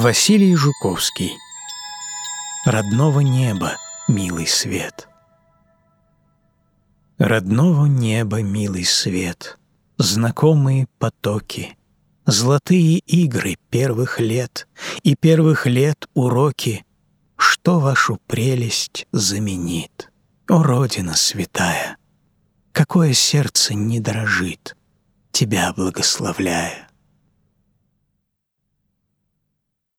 Василий Жуковский Родного неба, милый свет Родного неба, милый свет, Знакомые потоки, Золотые игры первых лет И первых лет уроки, Что вашу прелесть заменит? О, Родина святая! Какое сердце не дрожит, Тебя благословляя!